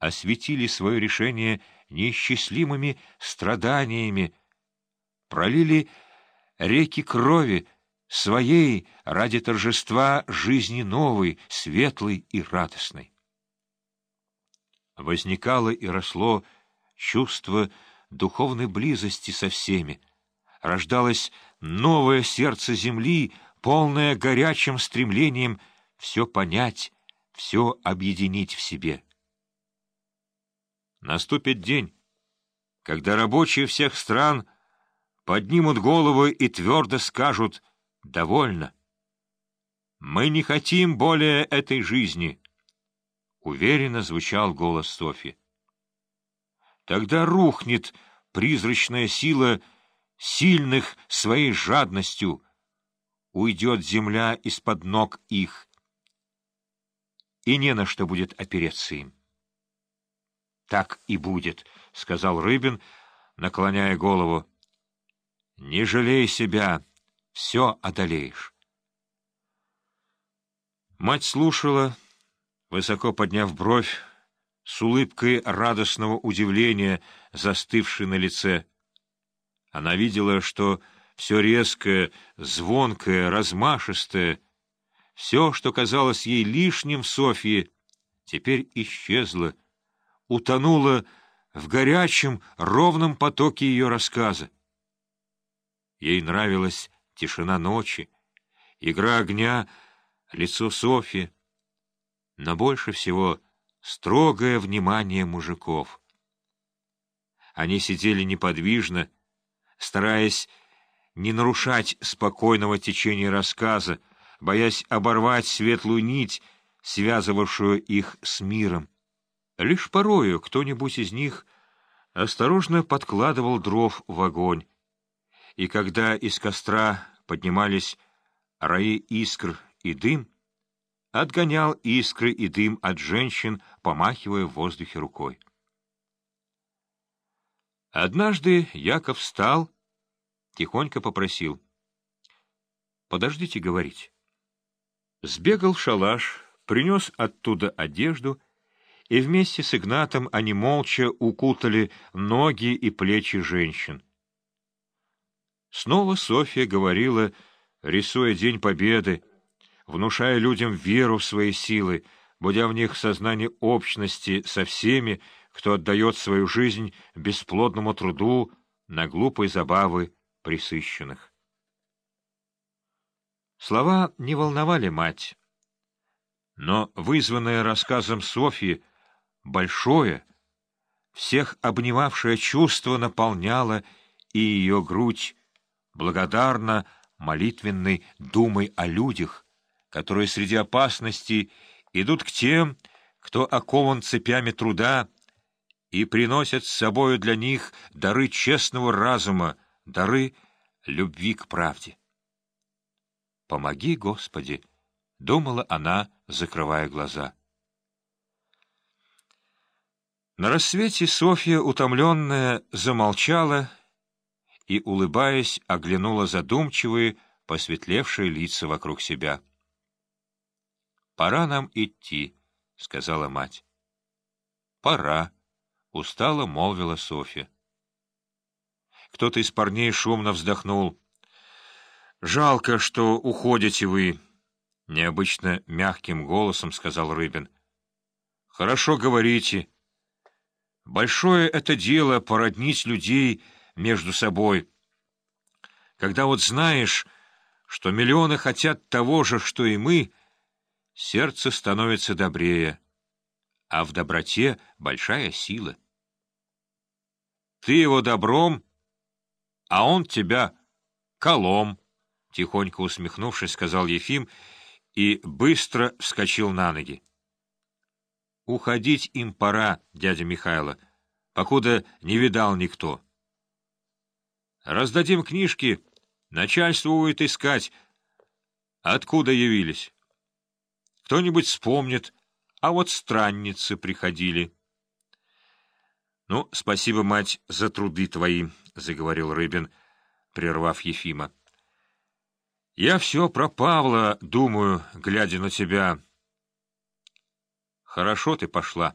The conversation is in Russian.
осветили свое решение неисчислимыми страданиями, пролили реки крови, своей ради торжества жизни новой, светлой и радостной. Возникало и росло чувство духовной близости со всеми, рождалось новое сердце земли, полное горячим стремлением все понять, все объединить в себе. Наступит день, когда рабочие всех стран поднимут головы и твердо скажут «довольно». «Мы не хотим более этой жизни», — уверенно звучал голос Софи. Тогда рухнет призрачная сила сильных своей жадностью, уйдет земля из-под ног их, и не на что будет опереться им. Так и будет, — сказал Рыбин, наклоняя голову. — Не жалей себя, все одолеешь. Мать слушала, высоко подняв бровь, с улыбкой радостного удивления, застывшей на лице. Она видела, что все резкое, звонкое, размашистое, все, что казалось ей лишним в Софье, теперь исчезло, утонула в горячем, ровном потоке ее рассказа. Ей нравилась тишина ночи, игра огня, лицо Софьи, но больше всего строгое внимание мужиков. Они сидели неподвижно, стараясь не нарушать спокойного течения рассказа, боясь оборвать светлую нить, связывавшую их с миром. Лишь порою кто-нибудь из них осторожно подкладывал дров в огонь, и когда из костра поднимались раи искр и дым, отгонял искры и дым от женщин, помахивая в воздухе рукой. Однажды Яков встал, тихонько попросил. — Подождите говорить. Сбегал в шалаш, принес оттуда одежду — и вместе с Игнатом они молча укутали ноги и плечи женщин. Снова Софья говорила, рисуя День Победы, внушая людям веру в свои силы, будя в них сознание общности со всеми, кто отдает свою жизнь бесплодному труду на глупые забавы присыщенных. Слова не волновали мать, но, вызванная рассказом Софьи, большое, всех обнимавшее чувство наполняло и ее грудь, благодарно молитвенной думой о людях, которые среди опасностей идут к тем, кто окован цепями труда, и приносят с собою для них дары честного разума, дары любви к правде. «Помоги, Господи!» — думала она, закрывая глаза. На рассвете Софья, утомленная, замолчала и, улыбаясь, оглянула задумчивые, посветлевшие лица вокруг себя. — Пора нам идти, — сказала мать. — Пора, — устало молвила Софья. Кто-то из парней шумно вздохнул. — Жалко, что уходите вы, — необычно мягким голосом сказал Рыбин. — Хорошо говорите, — Большое это дело — породнить людей между собой. Когда вот знаешь, что миллионы хотят того же, что и мы, сердце становится добрее, а в доброте большая сила. Ты его добром, а он тебя колом, — тихонько усмехнувшись, сказал Ефим и быстро вскочил на ноги. Уходить им пора, дядя Михайло, покуда не видал никто. Раздадим книжки, начальство будет искать, откуда явились. Кто-нибудь вспомнит, а вот странницы приходили. — Ну, спасибо, мать, за труды твои, — заговорил Рыбин, прервав Ефима. — Я все про Павла думаю, глядя на тебя. — Хорошо ты пошла.